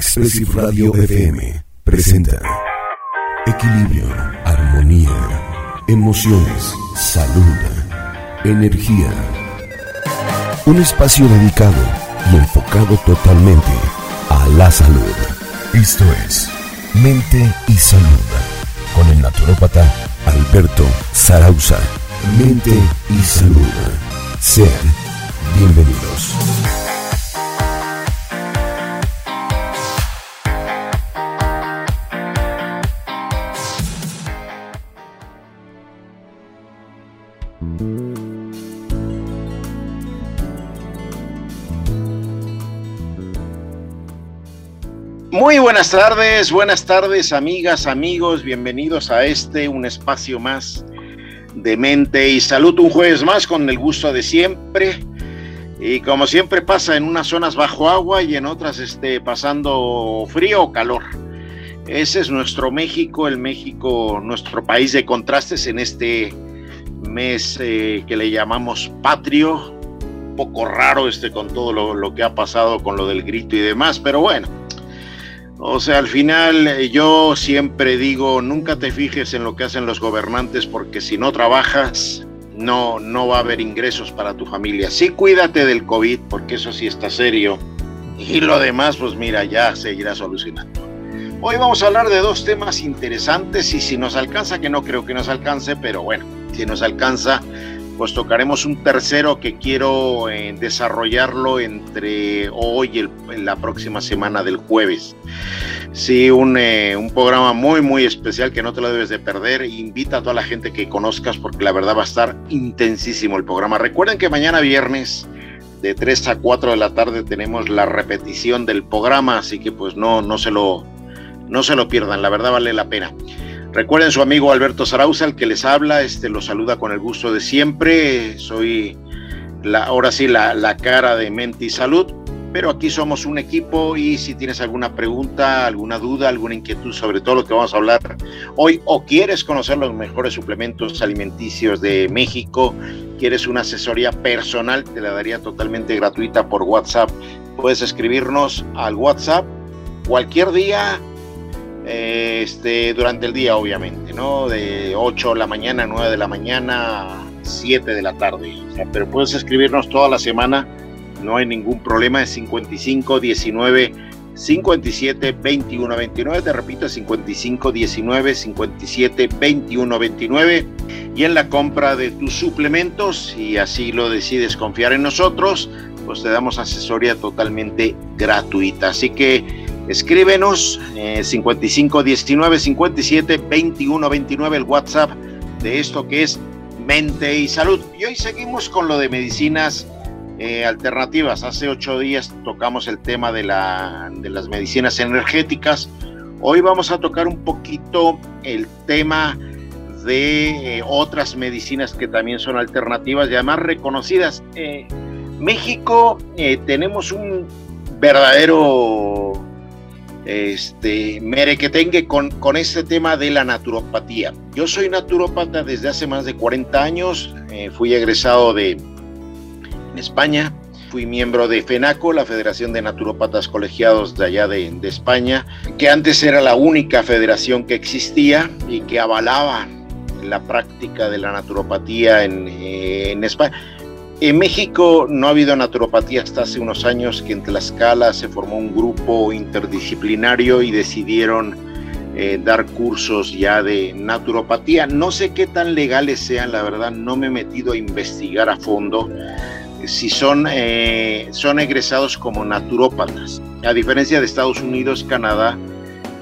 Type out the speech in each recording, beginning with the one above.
Expressive Radio FM presenta Equilibrio, armonía, emociones, salud, energía. Un espacio dedicado y enfocado totalmente a la salud. Esto es Mente y Salud con el naturópata Alberto Zarauza. Mente y Salud. Sean bienvenidos. Buenas tardes, buenas tardes amigas, amigos, bienvenidos a este, un espacio más de mente y salud, un jueves más con el gusto de siempre. Y como siempre pasa en unas zonas bajo agua y en otras este, pasando frío o calor. Ese es nuestro México, el México, nuestro país de contrastes en este mes eh, que le llamamos patrio. Un poco raro este con todo lo, lo que ha pasado con lo del grito y demás, pero bueno o sea, al final eh, yo siempre digo, nunca te fijes en lo que hacen los gobernantes porque si no trabajas, no, no va a haber ingresos para tu familia. Sí, cuídate del COVID porque eso sí está serio. Y lo demás, pues mira, ya seguirá solucionando. Hoy vamos a hablar de dos temas interesantes y si nos alcanza, que no creo que nos alcance, pero bueno, si nos alcanza, pues tocaremos un tercero que quiero eh, desarrollarlo entre hoy y la próxima semana del jueves. Sí, un, eh, un, programa muy, muy especial que no te lo debes de perder. Invita a toda la gente que conozcas porque la verdad va a estar intensísimo el programa. Recuerden que mañana viernes de 3 a 4 de la tarde tenemos la repetición del programa, así que pues no, no, se, lo, no se lo pierdan, la verdad vale la pena. Recuerden su amigo Alberto Zarauza, el que les habla, este lo saluda con el gusto de siempre. Soy la, ahora sí la, la cara de mente y salud, pero aquí somos un equipo y si tienes alguna pregunta, alguna duda, alguna inquietud sobre todo lo que vamos a hablar hoy o quieres conocer los mejores suplementos alimenticios de México, quieres una asesoría personal, te la daría totalmente gratuita por WhatsApp. Puedes escribirnos al WhatsApp cualquier día este, durante el día, obviamente, ¿no? De 8 de la mañana, 9 de la mañana, 7 de la tarde. pero puedes escribirnos toda la semana, no hay ningún problema. Es 55 19 57 21 29. Te repito, 55 19 57 21 29. Y en la compra de tus suplementos, si así lo decides confiar en nosotros, pues te damos asesoría totalmente gratuita. Así que Escríbenos eh, 55 19 57 21 29 el WhatsApp de esto que es Mente y Salud. Y hoy seguimos con lo de medicinas eh, alternativas. Hace ocho días tocamos el tema de, la, de las medicinas energéticas. Hoy vamos a tocar un poquito el tema de eh, otras medicinas que también son alternativas y además reconocidas. Eh, México tenemos un verdadero este, merequetengue con, con este tema de la naturopatía. Yo soy naturópata desde hace más de 40 años, eh, fui egresado de en España, fui miembro de FENACO, la Federación de Naturópatas Colegiados de allá de, de España, que antes era la única federación que existía y que avalaba la práctica de la naturopatía en, eh, en España. En México no ha habido naturopatía hasta hace unos años que en Tlaxcala se formó un grupo interdisciplinario y decidieron eh, dar cursos ya de naturopatía. No sé qué tan legales sean, la verdad, no me he metido a investigar a fondo si son, eh, son egresados como naturópatas. A diferencia de Estados Unidos, Canadá,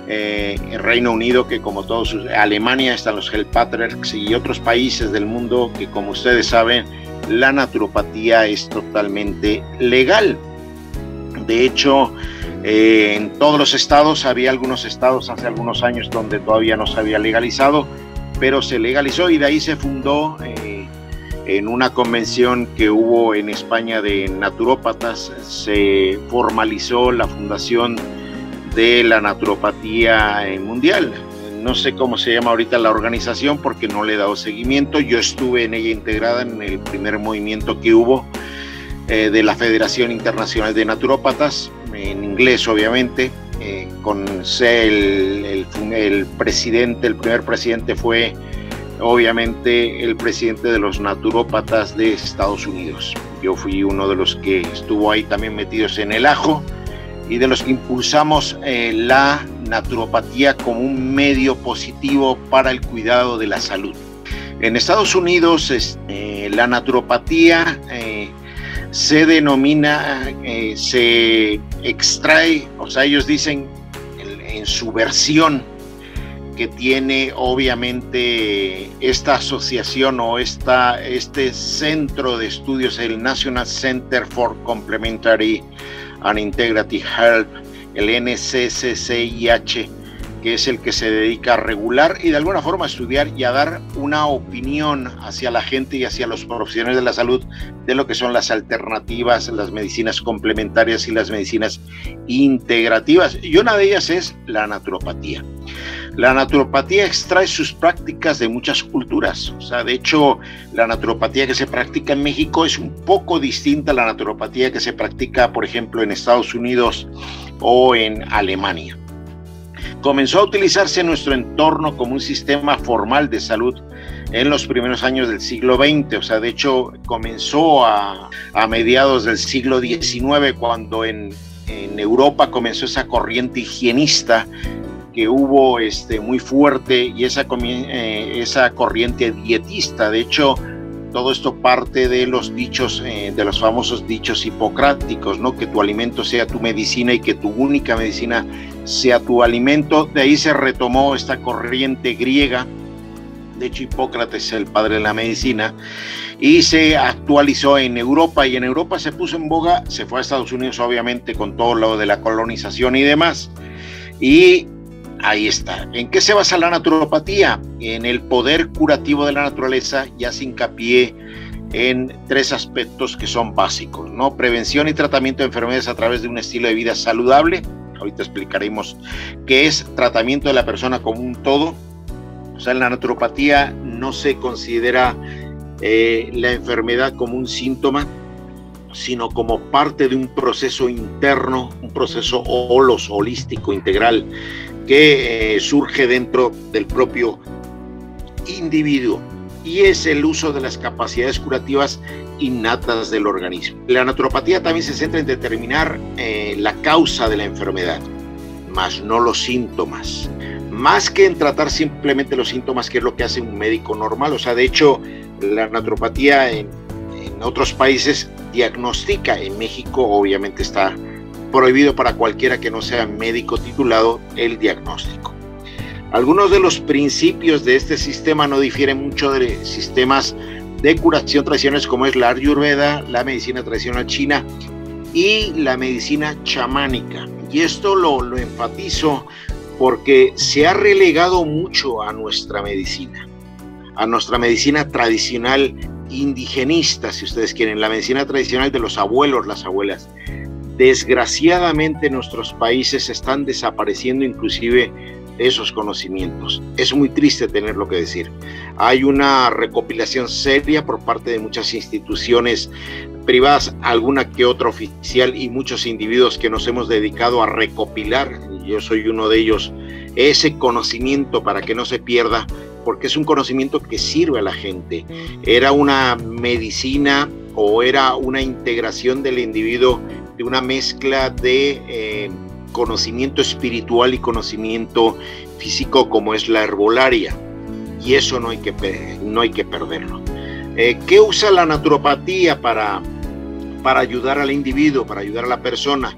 eh, Reino Unido, que como todos, Alemania están los Helpatrix y otros países del mundo que como ustedes saben, la naturopatía es totalmente legal. De hecho, eh, en todos los estados, había algunos estados hace algunos años donde todavía no se había legalizado, pero se legalizó y de ahí se fundó eh, en una convención que hubo en España de naturópatas, se formalizó la fundación de la naturopatía mundial no sé cómo se llama ahorita la organización porque no le he dado seguimiento. Yo estuve en ella integrada en el primer movimiento que hubo eh, de la Federación Internacional de Naturópatas, en inglés obviamente. Eh, con el, el, presidente, el primer presidente fue obviamente el presidente de los naturópatas de Estados Unidos. Yo fui uno de los que estuvo ahí también metidos en el ajo y de los que impulsamos eh, la naturopatía como un medio positivo para el cuidado de la salud. En Estados Unidos este, la naturopatía eh, se denomina, eh, se extrae, o sea, ellos dicen en su versión que tiene obviamente esta asociación o esta, este centro de estudios, el National Center for Complementary and Integrative Health, el NCCCIH, que es el que se dedica a regular y de alguna forma a estudiar y a dar una opinión hacia la gente y hacia los profesionales de la salud de lo que son las alternativas, las medicinas complementarias y las medicinas integrativas. Y una de ellas es la naturopatía. La naturopatía extrae sus prácticas de muchas culturas. O sea, de hecho, la naturopatía que se practica en México es un poco distinta a la naturopatía que se practica, por ejemplo, en Estados Unidos o en Alemania comenzó a utilizarse en nuestro entorno como un sistema formal de salud en los primeros años del siglo XX, o sea, de hecho comenzó a, mediados del siglo XIX cuando en, Europa comenzó esa corriente higienista que hubo este, muy fuerte y esa, eh, esa corriente dietista, de hecho, todo esto parte de los dichos, eh, de los famosos dichos hipocráticos, ¿no? Que tu alimento sea tu medicina y que tu única medicina sea tu alimento. De ahí se retomó esta corriente griega. De hecho, Hipócrates es el padre de la medicina. Y se actualizó en Europa y en Europa se puso en boga, se fue a Estados Unidos obviamente con todo lo de la colonización y demás. Y Ahí está. ¿En qué se basa la naturopatía? En el poder curativo de la naturaleza y hace hincapié en tres aspectos que son básicos, ¿no? Prevención y tratamiento de enfermedades a través de un estilo de vida saludable. Ahorita explicaremos qué es tratamiento de la persona como un todo. O sea, en la naturopatía no se considera eh, la enfermedad como un síntoma, sino como parte de un proceso interno, un proceso holos, holístico, integral, que eh, surge dentro del propio individuo y es el uso de las capacidades curativas innatas del organismo. La naturopatía también se centra en determinar eh, la causa de la enfermedad, más no los síntomas. Más que en tratar simplemente los síntomas, que es lo que hace un médico normal. O sea, de hecho, la naturopatía en, en otros países diagnostica. En México obviamente está prohibido para cualquiera que no sea médico titulado el diagnóstico. Algunos de los principios de este sistema no difieren mucho de sistemas de curación tradicionales como es la Ayurveda, la medicina tradicional china y la medicina chamánica. Y esto lo, lo enfatizo porque se ha relegado mucho a nuestra medicina, a nuestra medicina tradicional indigenista, si ustedes quieren, la medicina tradicional de los abuelos, las abuelas. Desgraciadamente en nuestros países están desapareciendo inclusive esos conocimientos. Es muy triste tenerlo que decir. Hay una recopilación seria por parte de muchas instituciones privadas, alguna que otra oficial y muchos individuos que nos hemos dedicado a recopilar, yo soy uno de ellos, ese conocimiento para que no se pierda, porque es un conocimiento que sirve a la gente. Era una medicina o era una integración del individuo de una mezcla de eh, conocimiento espiritual y conocimiento físico como es la herbolaria. Y eso no hay que, no hay que perderlo. Eh, ¿Qué usa la naturopatía para, para ayudar al individuo, para ayudar a la persona?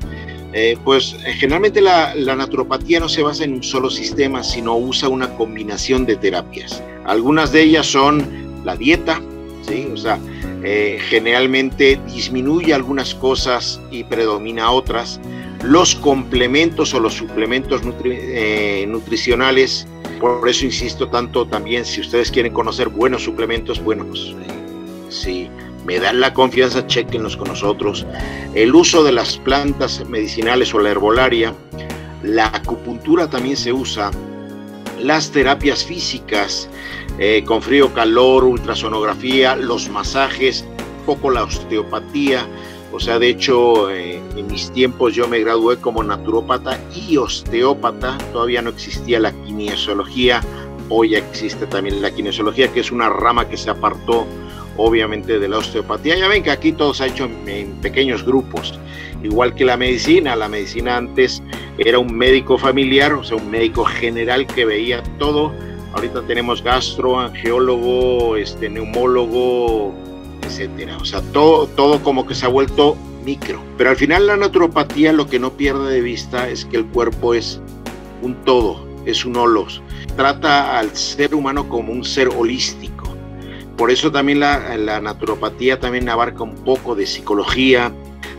Eh, pues generalmente la, la, naturopatía no se basa en un solo sistema, sino usa una combinación de terapias. Algunas de ellas son la dieta, ¿sí? o sea, eh, generalmente disminuye algunas cosas y predomina otras. Los complementos o los suplementos eh, nutricionales, por eso insisto tanto también, si ustedes quieren conocer buenos suplementos, bueno, pues si me dan la confianza, chequenlos con nosotros. El uso de las plantas medicinales o la herbolaria, la acupuntura también se usa, las terapias físicas, eh, con frío, calor, ultrasonografía, los masajes, poco la osteopatía, O sea, de hecho, eh, en mis tiempos yo me gradué como naturópata y osteópata. Todavía no existía la kinesiología. Hoy existe también la kinesiología, que es una rama que se apartó obviamente de la osteopatía. Ya ven que aquí todo se ha hecho en, pequeños grupos. Igual que la medicina, la medicina antes era un médico familiar, o sea, un médico general que veía todo. Ahorita tenemos gastro, angiólogo, este, neumólogo, etcétera. O sea, todo, todo como que se ha vuelto micro. Pero al final la naturopatía lo que no pierde de vista es que el cuerpo es un todo, es un holos. Trata al ser humano como un ser holístico. Por eso también la, naturopatía también abarca un poco de psicología,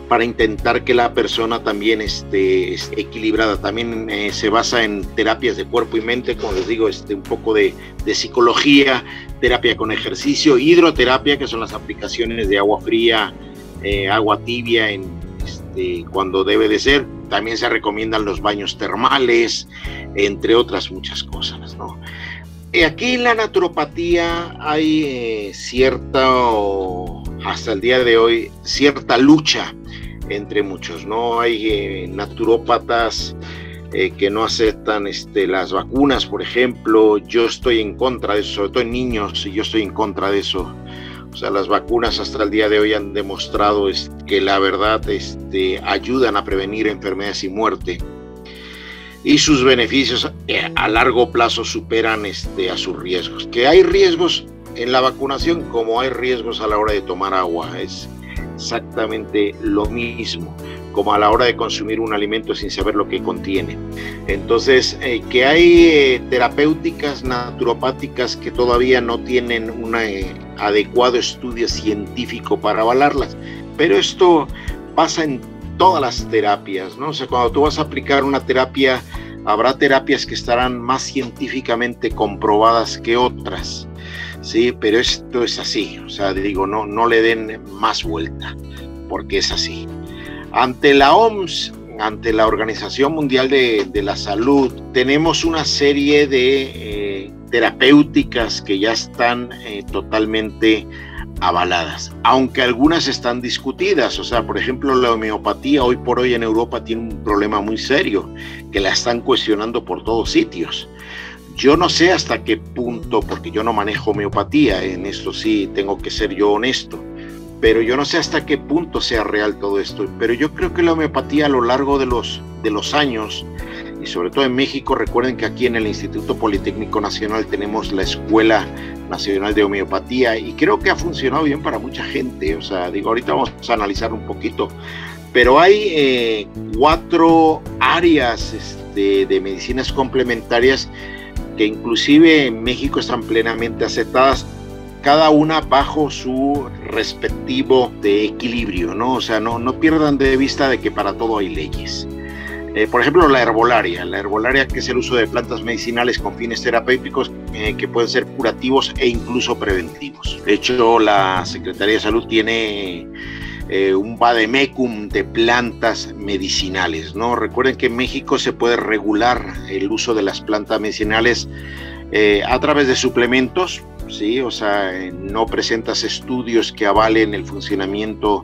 para intentar que la persona también esté, equilibrada. También eh, se basa en terapias de cuerpo y mente, como les digo, este, un poco de, psicología, terapia con ejercicio, hidroterapia, que son las aplicaciones de agua fría, eh, agua tibia en, este, cuando debe de ser. También se recomiendan los baños termales, entre otras muchas cosas. ¿no? Eh, aquí en la naturopatía hay cierta, hasta el día de hoy, cierta lucha entre muchos. No hay eh, naturópatas eh, que no aceptan este, las vacunas, por ejemplo. Yo estoy en contra de eso, sobre todo en niños, yo estoy en contra de eso. O sea, las vacunas hasta el día de hoy han demostrado que la verdad este, ayudan a prevenir enfermedades y muerte. Y sus beneficios eh, a largo plazo superan este, a sus riesgos. Que hay riesgos en la vacunación como hay riesgos a la hora de tomar agua. Es, exactamente lo mismo como a la hora de consumir un alimento sin saber lo que contiene. Entonces, eh, que hay eh, terapéuticas naturopáticas que todavía no tienen un eh, adecuado estudio científico para avalarlas, pero esto pasa en todas las terapias, ¿no? O sea, cuando tú vas a aplicar una terapia, habrá terapias que estarán más científicamente comprobadas que otras. ¿sí? Pero esto es así, o sea, digo, no, no le den más vuelta, porque es así. Ante la OMS, ante la Organización Mundial de, la Salud, tenemos una serie de eh, terapéuticas que ya están eh, totalmente avaladas, aunque algunas están discutidas, o sea, por ejemplo, la homeopatía hoy por hoy en Europa tiene un problema muy serio, que la están cuestionando por todos sitios. Yo no sé hasta qué punto, porque yo no manejo homeopatía, en esto sí tengo que ser yo honesto, pero yo no sé hasta qué punto sea real todo esto. Pero yo creo que la homeopatía a lo largo de los, de los años, y sobre todo en México, recuerden que aquí en el Instituto Politécnico Nacional tenemos la Escuela Nacional de Homeopatía y creo que ha funcionado bien para mucha gente. O sea, digo, ahorita vamos a analizar un poquito, pero hay eh, cuatro áreas este, de medicinas complementarias que inclusive en México están plenamente aceptadas, cada una bajo su respectivo equilibrio, ¿no? O sea, no, no pierdan de vista de que para todo hay leyes. Eh, por ejemplo, la herbolaria. La herbolaria, que es el uso de plantas medicinales con fines terapéuticos eh, que pueden ser curativos e incluso preventivos. De hecho, la Secretaría de Salud tiene eh, un vademecum de plantas medicinales, ¿no? Recuerden que en México se puede regular el uso de las plantas medicinales a través de suplementos, ¿sí? O sea, no presentas estudios que avalen el funcionamiento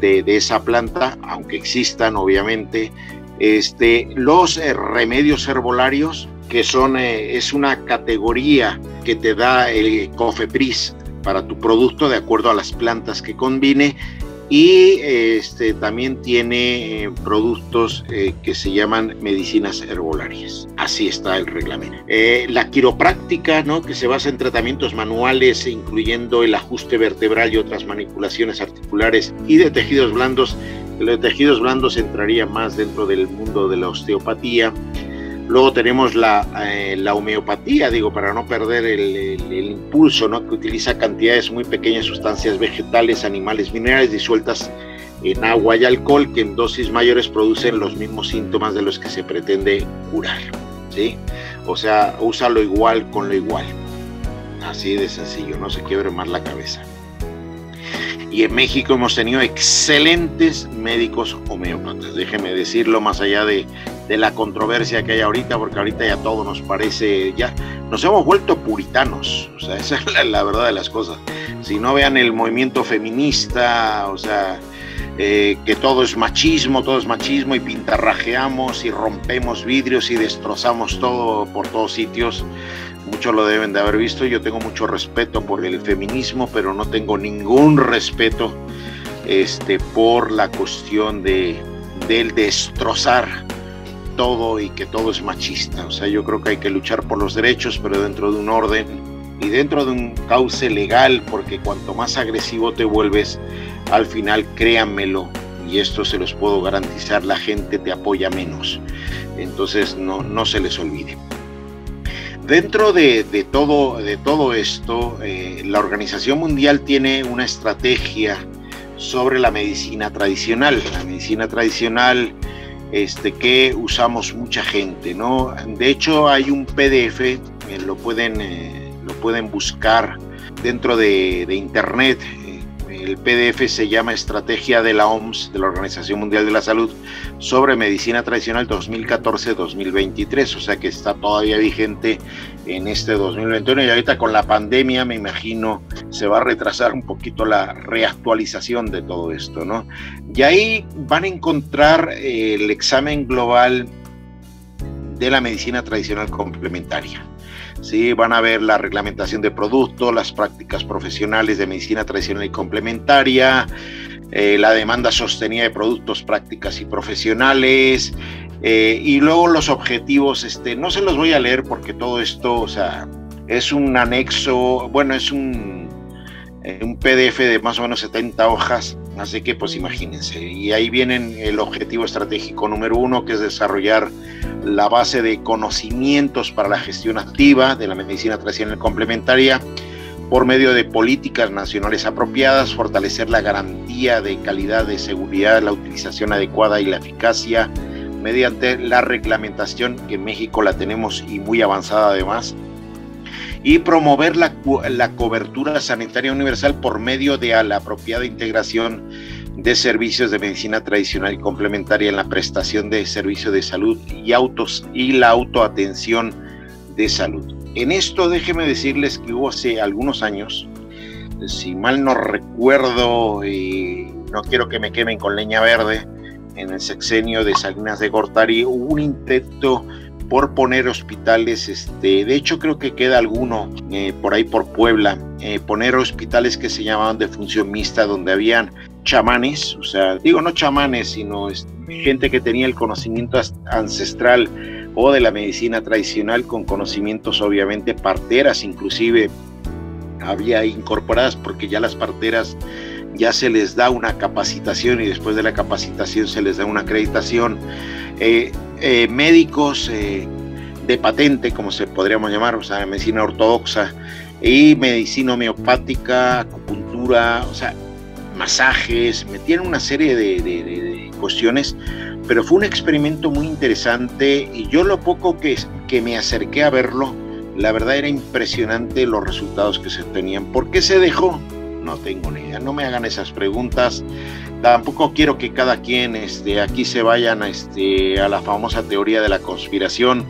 de, esa planta, aunque existan, obviamente. Este, los eh, remedios herbolarios, que son, es una categoría que te da el COFEPRIS para tu producto de acuerdo a las plantas que combine y este, también tiene eh, productos eh, que se llaman medicinas herbolarias. Así está el reglamento. Eh, la quiropráctica, ¿no? que se basa en tratamientos manuales, incluyendo el ajuste vertebral y otras manipulaciones articulares y de tejidos blandos. Los tejidos blandos entraría más dentro del mundo de la osteopatía. Luego tenemos eh, la, homeopatía, digo, para no perder el, impulso, ¿no? que utiliza cantidades muy pequeñas de sustancias vegetales, animales, minerales disueltas en agua y alcohol que en dosis mayores producen los mismos síntomas de los que se pretende curar. ¿sí? O sea, úsalo igual con lo igual. Así de sencillo, no se quiebre más la cabeza. Y en México hemos tenido excelentes médicos homeópatas, déjeme decirlo, más allá de de la controversia que hay ahorita, porque ahorita ya todo nos parece, ya nos hemos vuelto puritanos, o sea, esa es la, verdad de las cosas. Si no vean el movimiento feminista, o sea, eh, que todo es machismo, todo es machismo y pintarrajeamos y rompemos vidrios y destrozamos todo por todos sitios. Muchos lo deben de haber visto. Yo tengo mucho respeto por el feminismo, pero no tengo ningún respeto este, por la cuestión de, del destrozar todo y que todo es machista. O sea, yo creo que hay que luchar por los derechos, pero dentro de un orden y dentro de un cauce legal, porque cuanto más agresivo te vuelves, al final créanmelo, y esto se los puedo garantizar, la gente te apoya menos. Entonces no, no se les olvide. Dentro de, todo, de todo esto, eh, la Organización Mundial tiene una estrategia sobre la medicina tradicional. La medicina tradicional este, que usamos mucha gente, ¿no? De hecho, hay un PDF, eh, lo, pueden, eh, lo pueden buscar dentro de, de internet, el PDF se llama Estrategia de la OMS, de la Organización Mundial de la Salud, sobre medicina tradicional 2014-2023, o sea que está todavía vigente en este 2021 y ahorita con la pandemia me imagino se va a retrasar un poquito la reactualización de todo esto, ¿no? Y ahí van a encontrar eh, el examen global de la medicina tradicional complementaria. ¿Sí? Van a ver la reglamentación de productos, las prácticas profesionales de medicina tradicional y complementaria, eh, la demanda sostenida de productos, prácticas y profesionales, eh, y luego los objetivos, este, no se los voy a leer porque todo esto, o sea, es un anexo, bueno, es un, eh, un PDF de más o menos 70 hojas, así que pues imagínense. Y ahí vienen el objetivo estratégico número uno, que es desarrollar la base de conocimientos para la gestión activa de la medicina tradicional complementaria por medio de políticas nacionales apropiadas, fortalecer la garantía de calidad de seguridad, la utilización adecuada y la eficacia mediante la reglamentación que en México la tenemos y muy avanzada además, y promover la, la cobertura sanitaria universal por medio de la apropiada integración de servicios de medicina tradicional y complementaria en la prestación de servicios de salud y autos y la autoatención de salud. En esto déjeme decirles que hubo hace algunos años, si mal no recuerdo y no quiero que me quemen con leña verde, en el sexenio de Salinas de Gortari hubo un intento por poner hospitales, este, de hecho creo que queda alguno eh, por ahí por Puebla, eh, poner hospitales que se llamaban de función mixta, donde habían chamanes, o sea, digo no chamanes, sino gente que tenía el conocimiento ancestral o de la medicina tradicional con conocimientos obviamente parteras, inclusive había incorporadas porque ya las parteras ya se les da una capacitación y después de la capacitación se les da una acreditación. Eh, eh, médicos eh, de patente, como se podríamos llamar, o sea, medicina ortodoxa y medicina homeopática, acupuntura, o sea, masajes, metían una serie de, cuestiones, pero fue un experimento muy interesante y yo lo poco que, que me acerqué a verlo, la verdad era impresionante los resultados que se tenían. ¿Por qué se dejó? No tengo ni idea, no me hagan esas preguntas tampoco quiero que cada quien este, aquí se vayan a, este, a la famosa teoría de la conspiración.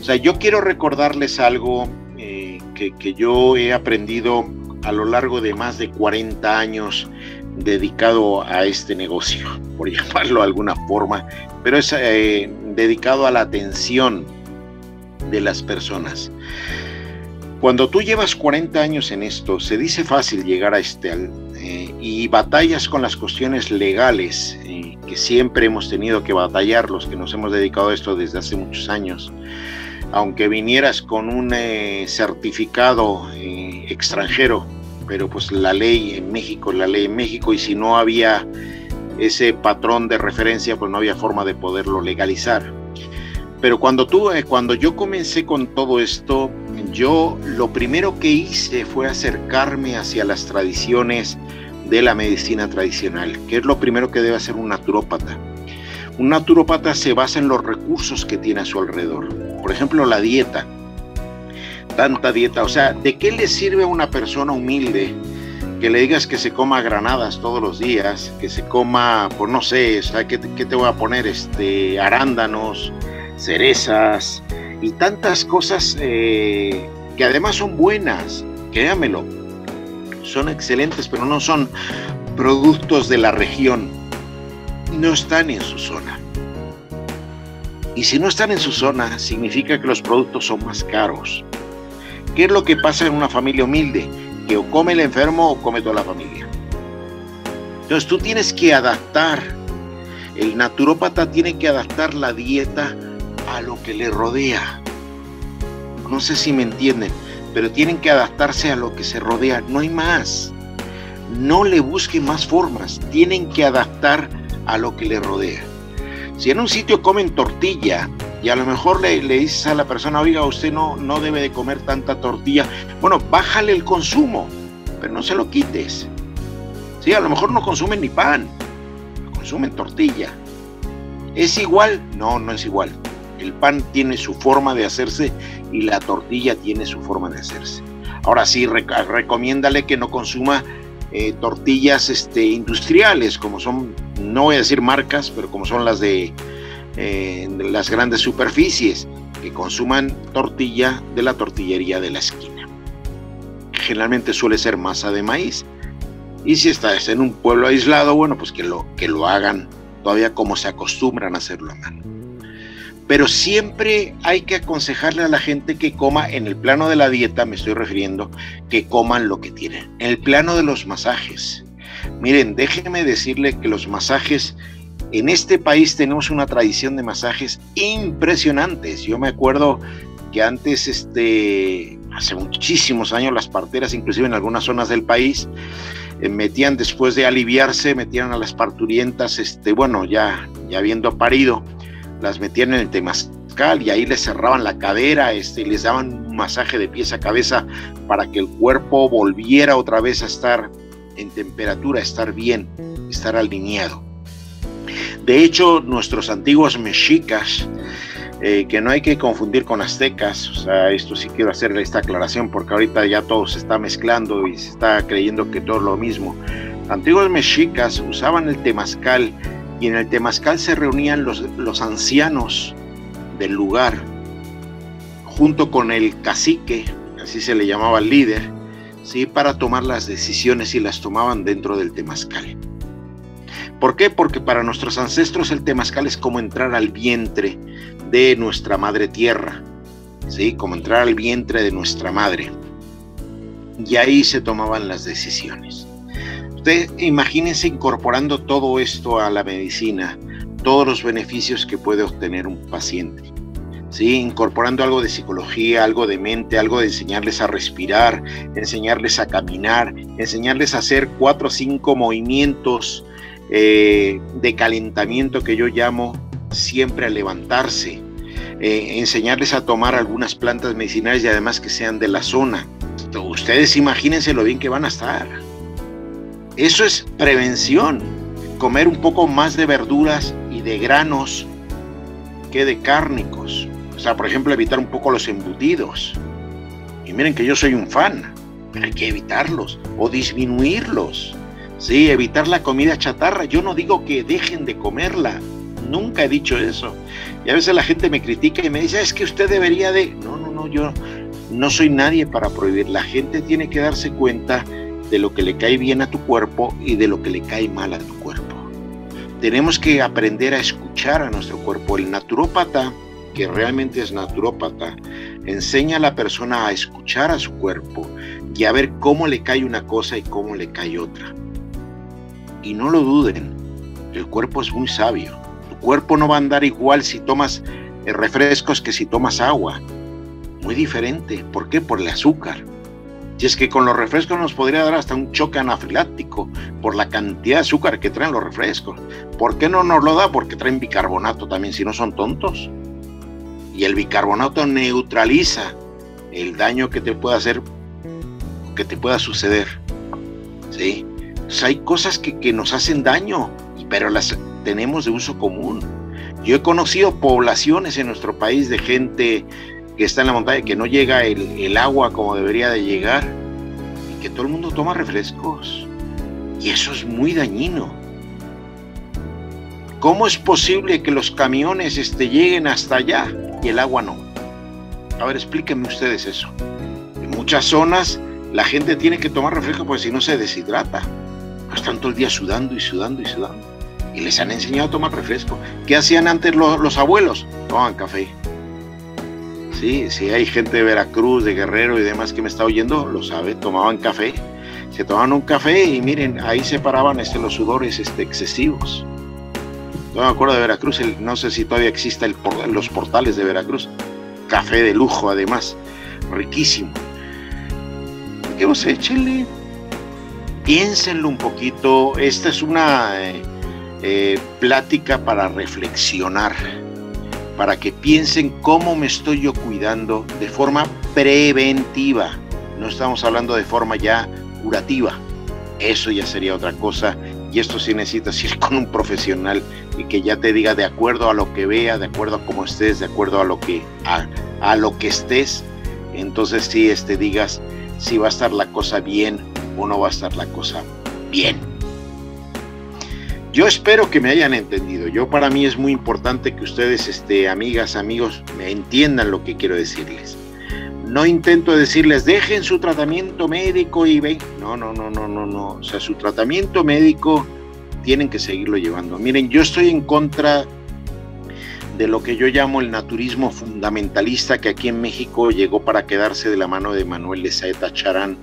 O sea, yo quiero recordarles algo eh, que, que, yo he aprendido a lo largo de más de 40 años dedicado a este negocio, por llamarlo de alguna forma, pero es eh, dedicado a la atención de las personas. Cuando tú llevas 40 años en esto, se dice fácil llegar a este, eh, y batallas con las cuestiones legales, eh, que siempre hemos tenido que batallar los que nos hemos dedicado a esto desde hace muchos años. Aunque vinieras con un eh, certificado extranjero, pero pues la ley en México, la ley en México, y si no había ese patrón de referencia, pues no había forma de poderlo legalizar. Pero cuando tú, cuando yo comencé con todo esto, yo lo primero que hice fue acercarme hacia las tradiciones de la medicina tradicional, que es lo primero que debe hacer un naturópata. Un naturópata se basa en los recursos que tiene a su alrededor. Por ejemplo, la dieta. Tanta dieta. O sea, ¿de qué le sirve a una persona humilde que le digas que se coma granadas todos los días, que se coma, pues no sé, o ¿qué, te voy a poner? Este, arándanos, cerezas, y tantas cosas eh, que además son buenas, créamelo, son excelentes, pero no son productos de la región. no están en su zona. Y si no están en su zona, significa que los productos son más caros. ¿Qué es lo que pasa en una familia humilde? Que o come el enfermo o come toda la familia. Entonces tú tienes que adaptar, el naturópata tiene que adaptar la dieta a lo que le rodea. No sé si me entienden, pero tienen que adaptarse a lo que se rodea, no hay más. No le busquen más formas, tienen que adaptar a lo que le rodea. Si en un sitio comen tortilla y a lo mejor le, dices a la persona, oiga, usted no, no debe de comer tanta tortilla, bueno, bájale el consumo, pero no se lo quites. Sí, a lo mejor no consumen ni pan, consumen tortilla. ¿Es igual? No, no es igual. El pan tiene su forma de hacerse y la tortilla tiene su forma de hacerse. Ahora sí, recomiéndale que no consuma eh, tortillas este, industriales, como son, no voy a decir marcas, pero como son las de, eh, de las grandes superficies, que consuman tortilla de la tortillería de la esquina. Generalmente suele ser masa de maíz. Y si estás en un pueblo aislado, bueno, pues que lo, que lo hagan todavía como se acostumbran a hacerlo a mano pero siempre hay que aconsejarle a la gente que coma en el plano de la dieta, me estoy refiriendo, que coman lo que tienen. En el plano de los masajes. Miren, déjenme decirle que los masajes, en este país tenemos una tradición de masajes impresionantes. Yo me acuerdo que antes, este, hace muchísimos años, las parteras, inclusive en algunas zonas del país, eh, metían después de aliviarse, metían a las parturientas, este, bueno, ya, ya habiendo parido, las metían en el temazcal y ahí les cerraban la cadera este, y les daban un masaje de pies a cabeza para que el cuerpo volviera otra vez a estar en temperatura, estar bien, estar alineado. De hecho, nuestros antiguos mexicas, eh, que no hay que confundir con aztecas, o sea, esto sí quiero hacer esta aclaración porque ahorita ya todo se está mezclando y se está creyendo que todo es lo mismo. Antiguos mexicas usaban el temazcal y en el temazcal se reunían los, los ancianos del lugar, junto con el cacique, así se le llamaba el líder, ¿sí? para tomar las decisiones y las tomaban dentro del temazcal. ¿Por qué? Porque para nuestros ancestros el temazcal es como entrar al vientre de nuestra madre tierra, ¿sí? como entrar al vientre de nuestra madre. Y ahí se tomaban las decisiones. Imagínense incorporando todo esto a la medicina, todos los beneficios que puede obtener un paciente. ¿sí? Incorporando algo de psicología, algo de mente, algo de enseñarles a respirar, enseñarles a caminar, enseñarles a hacer cuatro o cinco movimientos eh, de calentamiento que yo llamo siempre a levantarse, eh, enseñarles a tomar algunas plantas medicinales y además que sean de la zona. Ustedes imagínense lo bien que van a estar. Eso es prevención. Comer un poco más de verduras y de granos que de cárnicos. O sea, por ejemplo, evitar un poco los embutidos. Y miren que yo soy un fan, pero hay que evitarlos o disminuirlos. Sí, evitar la comida chatarra. Yo no digo que dejen de comerla. Nunca he dicho eso. Y a veces la gente me critica y me dice, es que usted debería de... No, no, no, yo no soy nadie para prohibir. La gente tiene que darse cuenta de lo que le cae bien a tu cuerpo y de lo que le cae mal a tu cuerpo. Tenemos que aprender a escuchar a nuestro cuerpo. El naturópata, que realmente es naturópata, enseña a la persona a escuchar a su cuerpo y a ver cómo le cae una cosa y cómo le cae otra. Y no lo duden, el cuerpo es muy sabio. Tu cuerpo no va a andar igual si tomas eh, refrescos que si tomas agua. Muy diferente. ¿Por qué? Por el azúcar. Y es que con los refrescos nos podría dar hasta un choque anafiláctico por la cantidad de azúcar que traen los refrescos. ¿Por qué no nos lo da? Porque traen bicarbonato también, si no son tontos. Y el bicarbonato neutraliza el daño que te pueda hacer, que te pueda suceder. ¿Sí? hay cosas que, que nos hacen daño, pero las tenemos de uso común. Yo he conocido poblaciones en nuestro país de gente que está en la montaña, que no llega el, agua como debería de llegar y que todo el mundo toma refrescos. Y eso es muy dañino. ¿Cómo es posible que los camiones este, lleguen hasta allá y el agua no? A ver, explíquenme ustedes eso. En muchas zonas la gente tiene que tomar refresco porque si no se deshidrata. Están todo el día sudando y sudando y sudando. y les han enseñado a tomar refresco. ¿Qué hacían antes los, abuelos? Tomaban café. Sí, si hay gente de Veracruz, de Guerrero y demás que me está oyendo, lo sabe, tomaban café. Se tomaban un café y miren, ahí se paraban este, los sudores este, excesivos. Yo me acuerdo de Veracruz, no sé si todavía exista el, los portales de Veracruz. Café de lujo, además, riquísimo. ¿Qué vos échenle? Piénsenlo un poquito. Esta es una eh, eh, plática para reflexionar, para que piensen cómo me estoy yo cuidando de forma preventiva. No estamos hablando de forma ya curativa. Eso ya sería otra cosa. Y esto sí necesitas ir con un profesional y que ya te diga de acuerdo a lo que vea, de acuerdo a cómo estés, de acuerdo a lo que a, lo que estés. Entonces sí este digas si va a estar la cosa bien o no va a estar la cosa bien. Yo espero que me hayan entendido. Yo para mí es muy importante que ustedes, este, amigas, amigos, me entiendan lo que quiero decirles. No intento decirles dejen su tratamiento médico y ven. No, no, no, no, no, no. O sea, su tratamiento médico tienen que seguirlo llevando. Miren, yo estoy en contra de lo que yo llamo el naturismo fundamentalista que aquí en México llegó para quedarse de la mano de Manuel de Saeta Charán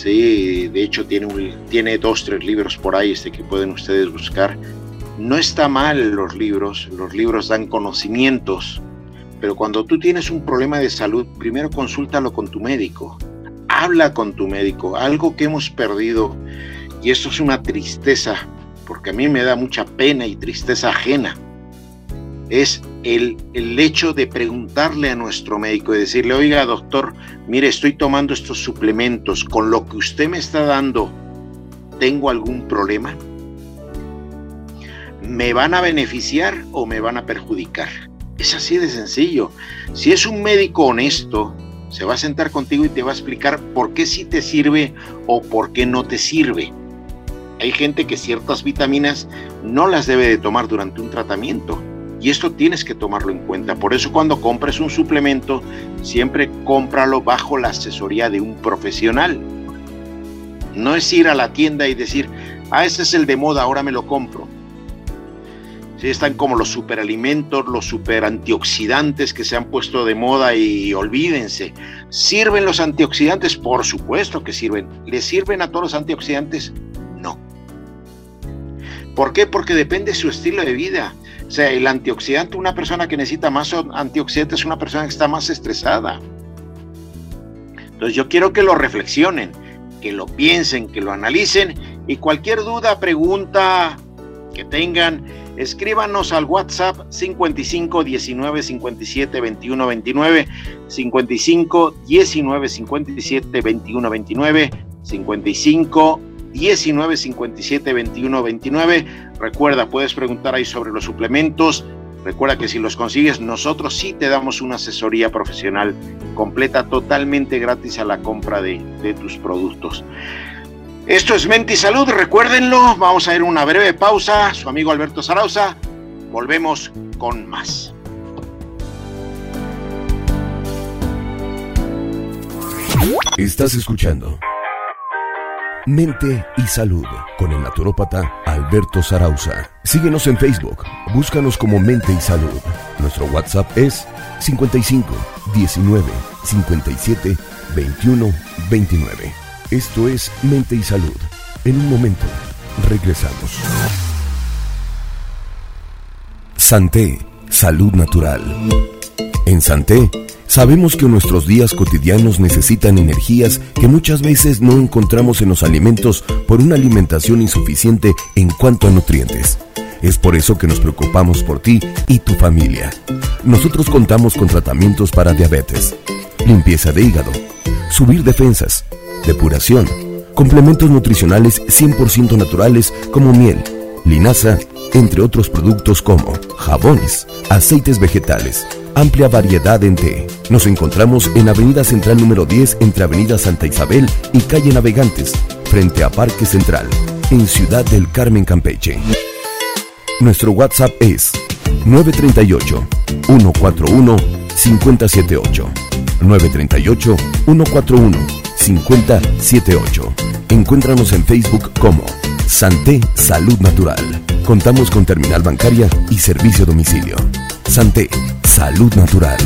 Sí, de hecho tiene, tiene dos, tres libros por ahí este, que pueden ustedes buscar. No está mal los libros, los libros dan conocimientos, pero cuando tú tienes un problema de salud, primero consúltalo con tu médico, habla con tu médico, algo que hemos perdido, y esto es una tristeza, porque a mí me da mucha pena y tristeza ajena es el, el, hecho de preguntarle a nuestro médico y decirle, oiga doctor, mire, estoy tomando estos suplementos, con lo que usted me está dando, ¿tengo algún problema? ¿Me van a beneficiar o me van a perjudicar? Es así de sencillo. Si es un médico honesto, se va a sentar contigo y te va a explicar por qué sí te sirve o por qué no te sirve. Hay gente que ciertas vitaminas no las debe de tomar durante un tratamiento y esto tienes que tomarlo en cuenta. Por eso cuando compres un suplemento, siempre cómpralo bajo la asesoría de un profesional. No es ir a la tienda y decir, ah, ese es el de moda, ahora me lo compro. Sí, están como los superalimentos, los super antioxidantes que se han puesto de moda y olvídense. ¿Sirven los antioxidantes? Por supuesto que sirven. ¿Les sirven a todos los antioxidantes? No. ¿Por qué? Porque depende de su estilo de vida. O sea, el antioxidante, una persona que necesita más antioxidantes es una persona que está más estresada. Entonces yo quiero que lo reflexionen, que lo piensen, que lo analicen y cualquier duda, pregunta que tengan, escríbanos al WhatsApp 55 19 57 21 29 55 19 57 21 29 55 19 57 21 29. Recuerda, puedes preguntar ahí sobre los suplementos. Recuerda que si los consigues, nosotros sí te damos una asesoría profesional completa, totalmente gratis a la compra de, de tus productos. Esto es Mente y Salud, recuérdenlo. Vamos a ir una breve pausa. Su amigo Alberto Zarauza. Volvemos con más. Estás escuchando Mente y Salud con el naturópata Alberto Zarauza. Síguenos en Facebook, búscanos como Mente y Salud. Nuestro WhatsApp es 55 19 57 21 29. Esto es Mente y Salud. En un momento, regresamos. Santé, Salud Natural. En Santé, Sabemos que nuestros días cotidianos necesitan energías que muchas veces no encontramos en los alimentos por una alimentación insuficiente en cuanto a nutrientes. Es por eso que nos preocupamos por ti y tu familia. Nosotros contamos con tratamientos para diabetes, limpieza de hígado, subir defensas, depuración, complementos nutricionales 100% naturales como miel, linaza, entre otros productos como jabones, aceites vegetales, amplia variedad en té. Nos encontramos en Avenida Central número 10 entre Avenida Santa Isabel y Calle Navegantes, frente a Parque Central, en Ciudad del Carmen, Campeche. Nuestro WhatsApp es 938 141 578. 938 141 578. Encuéntranos en Facebook como Santé Salud Natural. Contamos con terminal bancaria y servicio a domicilio. Santé, salud natural.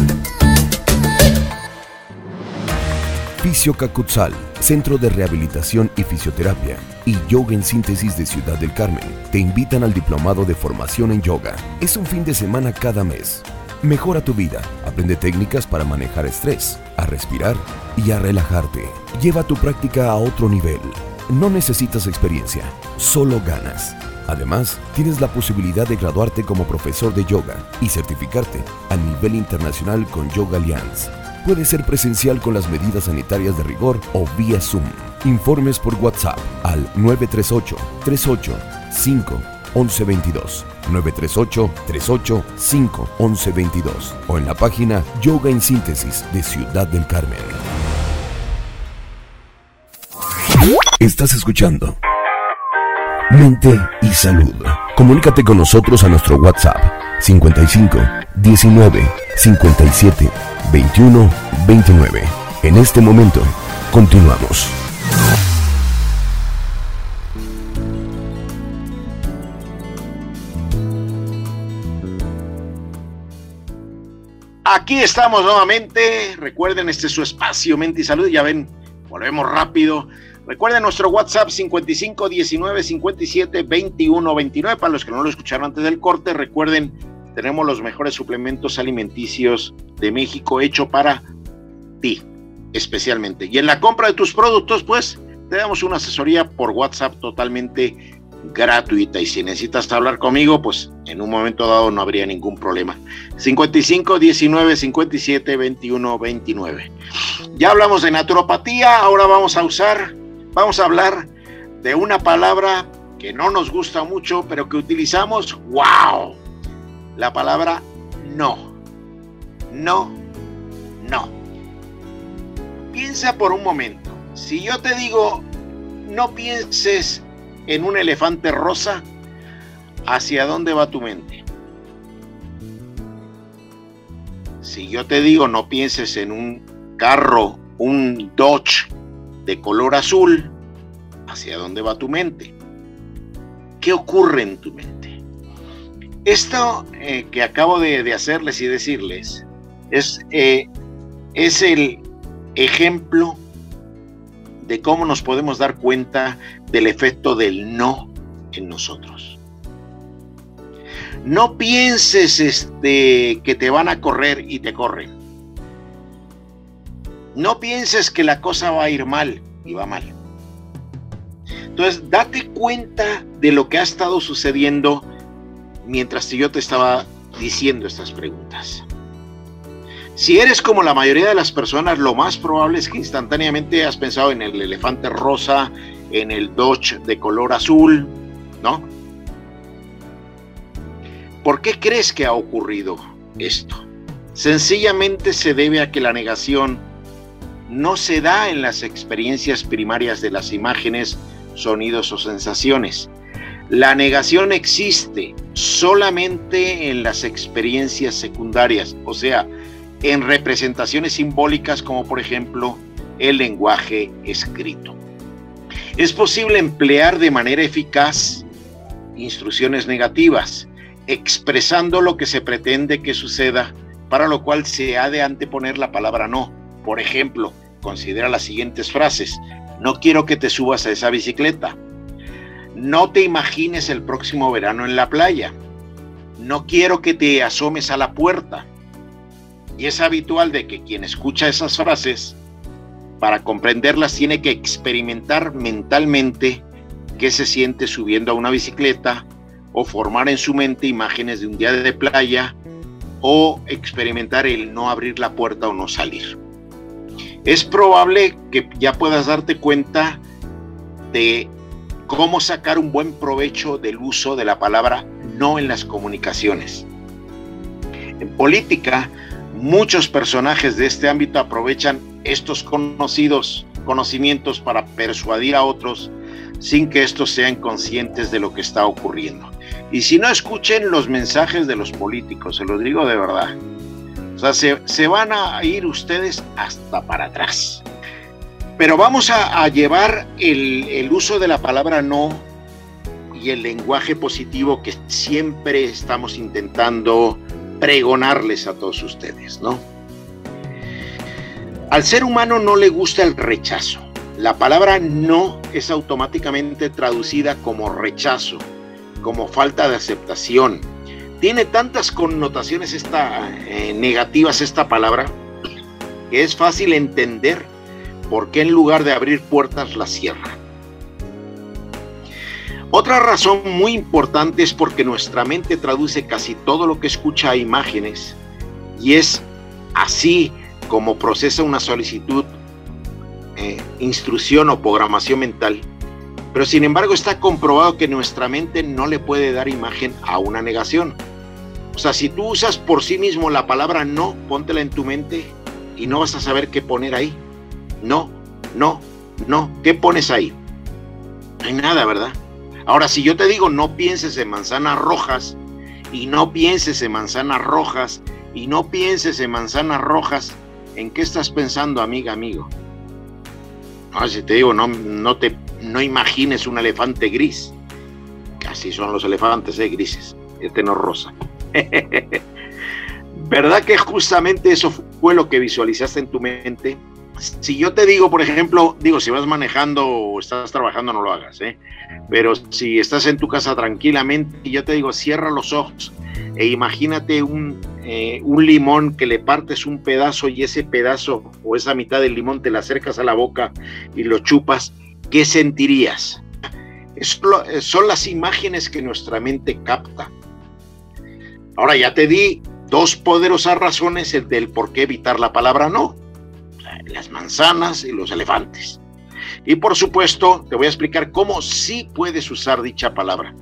Fisio Cacutzal, Centro de Rehabilitación y Fisioterapia y Yoga en Síntesis de Ciudad del Carmen, te invitan al Diplomado de Formación en Yoga. Es un fin de semana cada mes. Mejora tu vida, aprende técnicas para manejar estrés, a respirar y a relajarte. Lleva tu práctica a otro nivel. No necesitas experiencia, solo ganas. Además, tienes la posibilidad de graduarte como profesor de yoga y certificarte a nivel internacional con Yoga Alliance. Puede ser presencial con las medidas sanitarias de rigor o vía Zoom. Informes por WhatsApp al 938 38 5 1122 938 38 5 1122 o en la página Yoga en Síntesis de Ciudad del Carmen. Estás escuchando Mente y Salud. Comunícate con nosotros a nuestro WhatsApp 55 19 57 21 29. En este momento, continuamos. Estamos nuevamente. Recuerden, este es su espacio Mente y Salud. Ya ven, volvemos rápido. Recuerden nuestro WhatsApp 55 19 57 21 29. Para los que no lo escucharon antes del corte, recuerden, tenemos los mejores suplementos alimenticios de México hecho para ti, especialmente. Y en la compra de tus productos, pues, te damos una asesoría por WhatsApp totalmente gratuita y si necesitas hablar conmigo, pues en un momento dado no habría ningún problema. 55 19 57 21 29. Ya hablamos de naturopatía, ahora vamos a usar, vamos a hablar de una palabra que no nos gusta mucho, pero que utilizamos, wow. La palabra no. No. No. Piensa por un momento. Si yo te digo, no pienses en un elefante rosa, ¿hacia dónde va tu mente? Si yo te digo no pienses en un carro, un Dodge de color azul, ¿hacia dónde va tu mente? ¿Qué ocurre en tu mente? Esto eh, que acabo de, hacerles y decirles es, eh, es el ejemplo de cómo nos podemos dar cuenta del efecto del no en nosotros. No pienses este, que te van a correr y te corren. No pienses que la cosa va a ir mal y va mal. Entonces, date cuenta de lo que ha estado sucediendo mientras yo te estaba diciendo estas preguntas. Si eres como la mayoría de las personas, lo más probable es que instantáneamente has pensado en el elefante rosa, en el Dodge de color azul, ¿no? ¿Por qué crees que ha ocurrido esto? Sencillamente se debe a que la negación no se da en las experiencias primarias de las imágenes, sonidos o sensaciones. La negación existe solamente en las experiencias secundarias, o sea, en representaciones simbólicas como por ejemplo el lenguaje escrito. Es posible emplear de manera eficaz instrucciones negativas, expresando lo que se pretende que suceda, para lo cual se ha de anteponer la palabra no. Por ejemplo, considera las siguientes frases. No quiero que te subas a esa bicicleta. No te imagines el próximo verano en la playa. No quiero que te asomes a la puerta. Y es habitual de que quien escucha esas frases, para comprenderlas, tiene que experimentar mentalmente qué se siente subiendo a una bicicleta o formar en su mente imágenes de un día de playa o experimentar el no abrir la puerta o no salir. Es probable que ya puedas darte cuenta de cómo sacar un buen provecho del uso de la palabra no en las comunicaciones. En política, Muchos personajes de este ámbito aprovechan estos conocidos conocimientos para persuadir a otros sin que estos sean conscientes de lo que está ocurriendo. Y si no escuchen los mensajes de los políticos, se los digo de verdad. O sea, se, van a ir ustedes hasta para atrás. Pero vamos a, llevar el, el uso de la palabra no y el lenguaje positivo que siempre estamos intentando pregonarles a todos ustedes, ¿no? Al ser humano no le gusta el rechazo. La palabra no es automáticamente traducida como rechazo, como falta de aceptación. Tiene tantas connotaciones esta, eh, negativas esta palabra que es fácil entender por qué en lugar de abrir puertas la cierra. Otra razón muy importante es porque nuestra mente traduce casi todo lo que escucha a imágenes y es así como procesa una solicitud, eh, instrucción o programación mental. Pero sin embargo está comprobado que nuestra mente no le puede dar imagen a una negación. O sea, si tú usas por sí mismo la palabra no, póntela en tu mente y no vas a saber qué poner ahí. No, no, no. ¿Qué pones ahí? No hay nada, ¿verdad? Ahora, si yo te digo no pienses en manzanas rojas y no pienses en manzanas rojas y no pienses en manzanas rojas, ¿En qué estás pensando, amiga, amigo? No, si te digo, no, no, te, no imagines un elefante gris. Casi son los elefantes, ¿eh? Grises. Este no rosa. ¿Verdad que justamente eso fue lo que visualizaste en tu mente? Si yo te digo, por ejemplo, digo, si vas manejando o estás trabajando, no lo hagas, ¿eh? Pero si estás en tu casa tranquilamente y yo te digo, cierra los ojos e imagínate un, eh, un limón que le partes un pedazo y ese pedazo o esa mitad del limón te la acercas a la boca y lo chupas, ¿qué sentirías? son las imágenes que nuestra mente capta. Ahora ya te di dos poderosas razones del por qué evitar la palabra no. Las manzanas y los elefantes. Y por supuesto, te voy a explicar cómo sí puedes usar dicha palabra.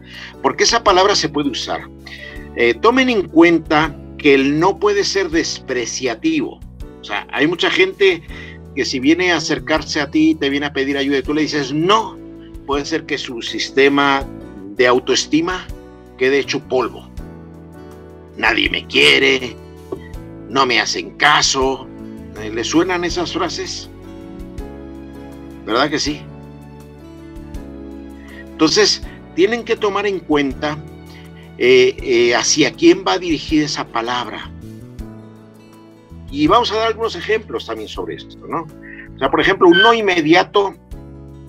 Porque esa palabra se puede usar. Eh, tomen en cuenta que el no puede ser despreciativo. O sea, hay mucha gente que si viene a acercarse a ti, te viene a pedir ayuda y tú le dices no, puede ser que su sistema de autoestima quede hecho polvo. Nadie me quiere, no me hacen caso. ¿Le suenan esas frases? ¿Verdad que sí? Entonces, tienen que tomar en cuenta eh, eh, hacia quién va dirigida esa palabra. Y vamos a dar algunos ejemplos también sobre esto, ¿no? O sea, por ejemplo, un no inmediato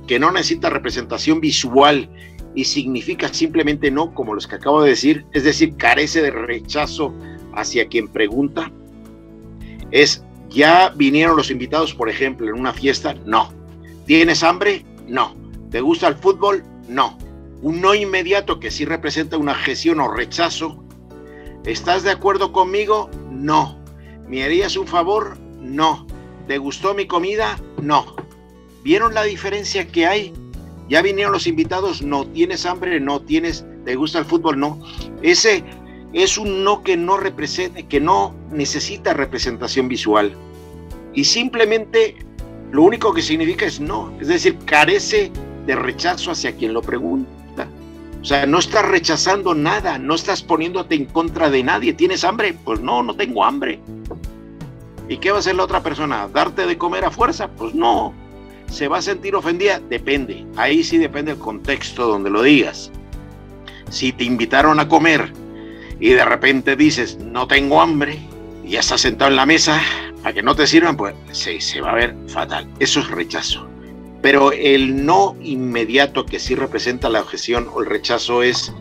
que no necesita representación visual y significa simplemente no, como los que acabo de decir, es decir, carece de rechazo hacia quien pregunta, es, ya vinieron los invitados, por ejemplo, en una fiesta, no. ¿Tienes hambre? No. ¿Te gusta el fútbol? No un no inmediato que sí representa una gestión o rechazo. ¿Estás de acuerdo conmigo? No. ¿Me harías un favor? No. ¿Te gustó mi comida? No. ¿Vieron la diferencia que hay? ¿Ya vinieron los invitados? No. ¿Tienes hambre? No. ¿Tienes, te gusta el fútbol? No. Ese es un no que no representa, que no necesita representación visual. Y simplemente lo único que significa es no. Es decir, carece de rechazo hacia quien lo pregunta. O sea, no estás rechazando nada, no estás poniéndote en contra de nadie. ¿Tienes hambre? Pues no, no tengo hambre. ¿Y qué va a hacer la otra persona? ¿Darte de comer a fuerza? Pues no. ¿Se va a sentir ofendida? Depende. Ahí sí depende el contexto donde lo digas. Si te invitaron a comer y de repente dices, no tengo hambre, y ya estás sentado en la mesa, para que no te sirvan, pues sí, se va a ver fatal. Eso es rechazo. Pero el no inmediato que sí representa la objeción o el rechazo es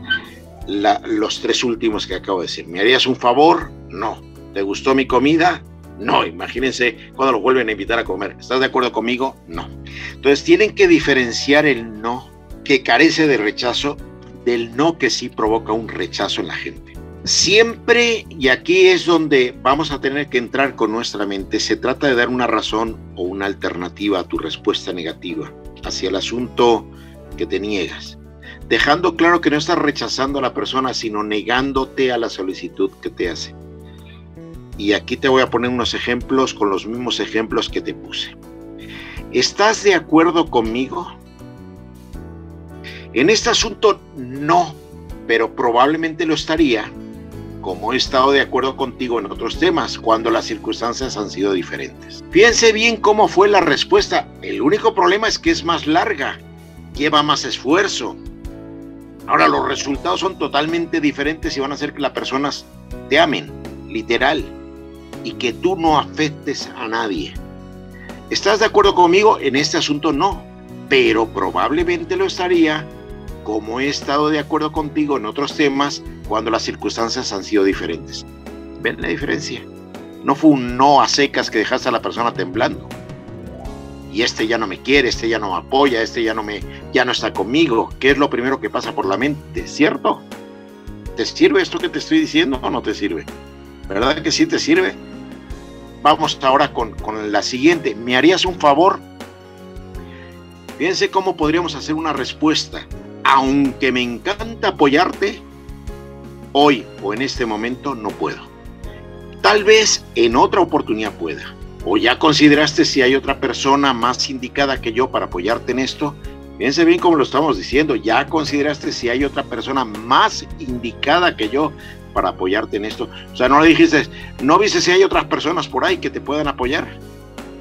los tres últimos que acabo de decir. ¿Me harías un favor? No. ¿Te gustó mi comida? No. Imagínense cuando los vuelven a invitar a comer. ¿Estás de acuerdo conmigo? No. Entonces tienen que diferenciar el no que carece de rechazo del no que sí provoca un rechazo en la gente. Siempre, y aquí es donde vamos a tener que entrar con nuestra mente, se trata de dar una razón o una alternativa a tu respuesta negativa hacia el asunto que te niegas, dejando claro que no estás rechazando a la persona, sino negándote a la solicitud que te hace. Y aquí te voy a poner unos ejemplos con los mismos ejemplos que te puse. ¿Estás de acuerdo conmigo? En este asunto no, pero probablemente lo estaría como he estado de acuerdo contigo en otros temas, cuando las circunstancias han sido diferentes. Fíjense bien cómo fue la respuesta. El único problema es que es más larga, lleva más esfuerzo. Ahora, los resultados son totalmente diferentes y van a hacer que las personas te amen, literal, y que tú no afectes a nadie. ¿Estás de acuerdo conmigo? En este asunto no, pero probablemente lo estaría como he estado de acuerdo contigo en otros temas cuando las circunstancias han sido diferentes. ¿Ven la diferencia? No fue un no a secas que dejaste a la persona temblando. Y este ya no me quiere, este ya no me apoya, este ya no me ya no está conmigo. ¿Qué es lo primero que pasa por la mente? ¿Cierto? ¿Te sirve esto que te estoy diciendo o no te sirve? ¿Verdad que sí te sirve? Vamos ahora con, con la siguiente. ¿Me harías un favor? Fíjense cómo podríamos hacer una respuesta. Aunque me encanta apoyarte, hoy o en este momento no puedo. Tal vez en otra oportunidad pueda. O ya consideraste si hay otra persona más indicada que yo para apoyarte en esto. Fíjense bien como lo estamos diciendo. Ya consideraste si hay otra persona más indicada que yo para apoyarte en esto. O sea, no le dijiste, no viste si hay otras personas por ahí que te puedan apoyar.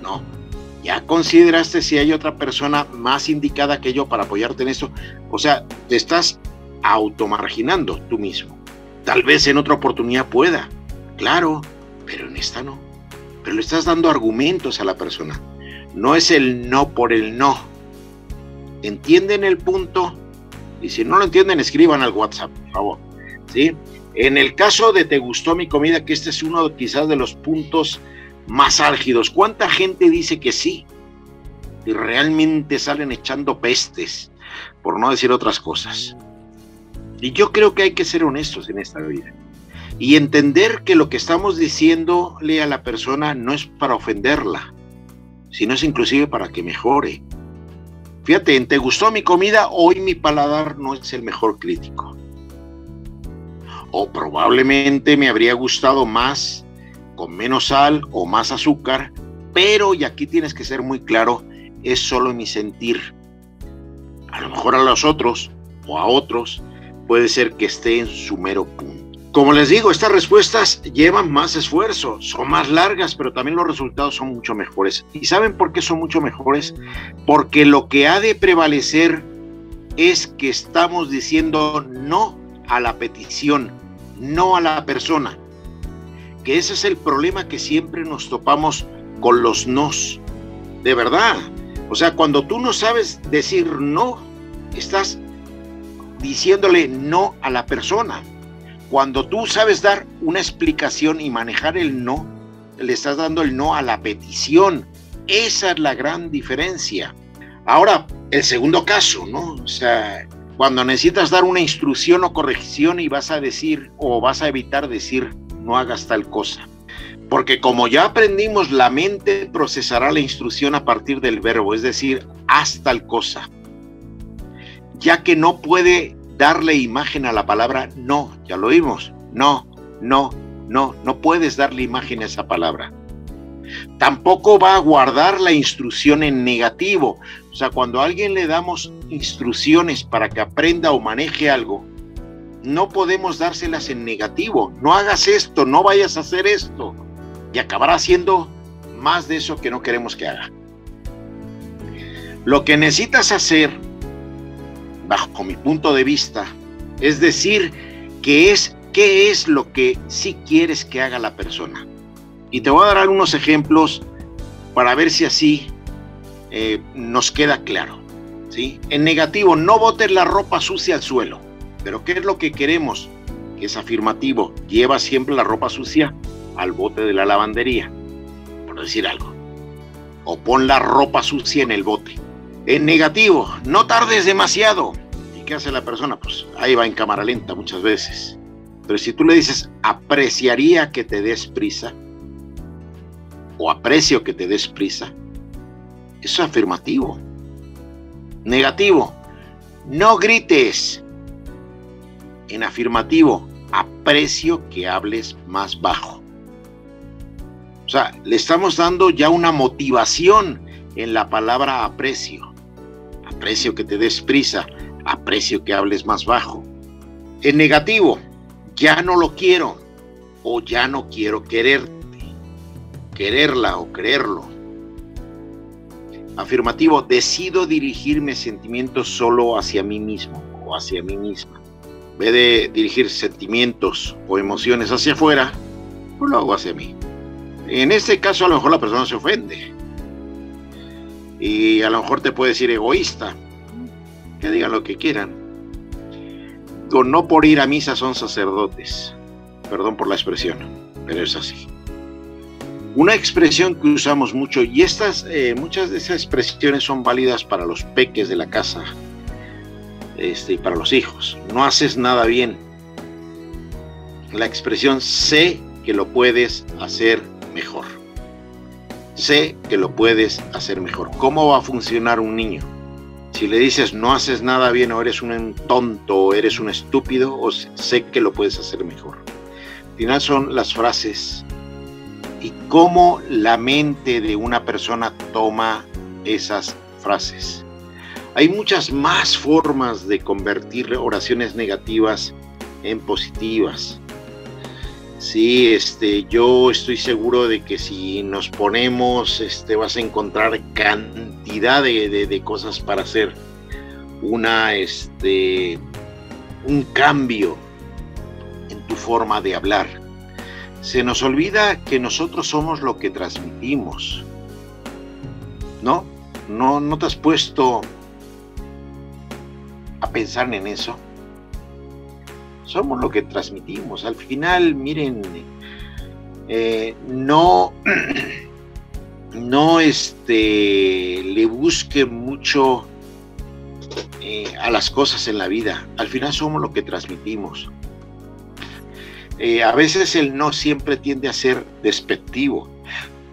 No. Ya consideraste si hay otra persona más indicada que yo para apoyarte en esto. O sea, te estás automarginando tú mismo. Tal vez en otra oportunidad pueda. Claro, pero en esta no. Pero le estás dando argumentos a la persona. No es el no por el no. ¿Entienden el punto? Y si no lo entienden, escriban al WhatsApp, por favor. ¿Sí? En el caso de Te gustó mi comida, que este es uno quizás de los puntos más álgidos, ¿cuánta gente dice que sí? Y realmente salen echando pestes, por no decir otras cosas. Y yo creo que hay que ser honestos en esta vida y entender que lo que estamos diciéndole a la persona no es para ofenderla, sino es inclusive para que mejore. Fíjate, te gustó mi comida, hoy mi paladar no es el mejor crítico. O probablemente me habría gustado más con menos sal o más azúcar, pero, y aquí tienes que ser muy claro, es solo mi sentir. A lo mejor a los otros o a otros puede ser que esté en su mero punto. Como les digo, estas respuestas llevan más esfuerzo, son más largas, pero también los resultados son mucho mejores. ¿Y saben por qué son mucho mejores? Porque lo que ha de prevalecer es que estamos diciendo no a la petición, no a la persona. Que ese es el problema que siempre nos topamos con los nos. De verdad. O sea, cuando tú no sabes decir no, estás diciéndole no a la persona. Cuando tú sabes dar una explicación y manejar el no, le estás dando el no a la petición. Esa es la gran diferencia. Ahora, el segundo caso, ¿no? O sea, cuando necesitas dar una instrucción o corrección y vas a decir o vas a evitar decir no hagas tal cosa. Porque como ya aprendimos, la mente procesará la instrucción a partir del verbo, es decir, haz tal cosa. Ya que no puede darle imagen a la palabra no, ya lo vimos, no, no, no, no puedes darle imagen a esa palabra. Tampoco va a guardar la instrucción en negativo. O sea, cuando a alguien le damos instrucciones para que aprenda o maneje algo, no podemos dárselas en negativo. No hagas esto, no vayas a hacer esto. Y acabará haciendo más de eso que no queremos que haga. Lo que necesitas hacer bajo mi punto de vista, es decir, que es qué es lo que sí quieres que haga la persona. Y te voy a dar algunos ejemplos para ver si así eh, nos queda claro. ¿sí? En negativo, no botes la ropa sucia al suelo. Pero ¿qué es lo que queremos? Que es afirmativo. Lleva siempre la ropa sucia al bote de la lavandería, por decir algo. O pon la ropa sucia en el bote. En negativo, no tardes demasiado. ¿Y qué hace la persona? Pues ahí va en cámara lenta muchas veces. Pero si tú le dices, apreciaría que te des prisa, o aprecio que te des prisa, eso es afirmativo. Negativo, no grites. En afirmativo, aprecio que hables más bajo. O sea, le estamos dando ya una motivación en la palabra aprecio aprecio que te des prisa, aprecio que hables más bajo. En negativo, ya no lo quiero o ya no quiero quererte, quererla o creerlo. Afirmativo, decido dirigir mis sentimientos solo hacia mí mismo o hacia mí misma. Vez de dirigir sentimientos o emociones hacia afuera, pues lo hago hacia mí. En este caso a lo mejor la persona se ofende. Y a lo mejor te puede decir egoísta. Que digan lo que quieran. no por ir a misa son sacerdotes. Perdón por la expresión, pero es así. Una expresión que usamos mucho, y estas, eh, muchas de esas expresiones son válidas para los peques de la casa este, para los hijos. No haces nada bien. La expresión sé que lo puedes hacer mejor. Sé que lo puedes hacer mejor. ¿Cómo va a funcionar un niño? Si le dices no haces nada bien o eres un tonto o eres un estúpido, o sé que lo puedes hacer mejor. Al final son las frases y cómo la mente de una persona toma esas frases. Hay muchas más formas de convertir oraciones negativas en positivas. Sí, este, yo estoy seguro de que si nos ponemos, este, vas a encontrar cantidad de, cosas para hacer una, este, un cambio en tu forma de hablar. Se nos olvida que nosotros somos lo que transmitimos. ¿No? No, no te has puesto a pensar en eso somos lo que transmitimos. Al final, miren, eh, no, no este, le busque mucho eh, a las cosas en la vida. Al final somos lo que transmitimos. Eh, a veces el no siempre tiende a ser despectivo.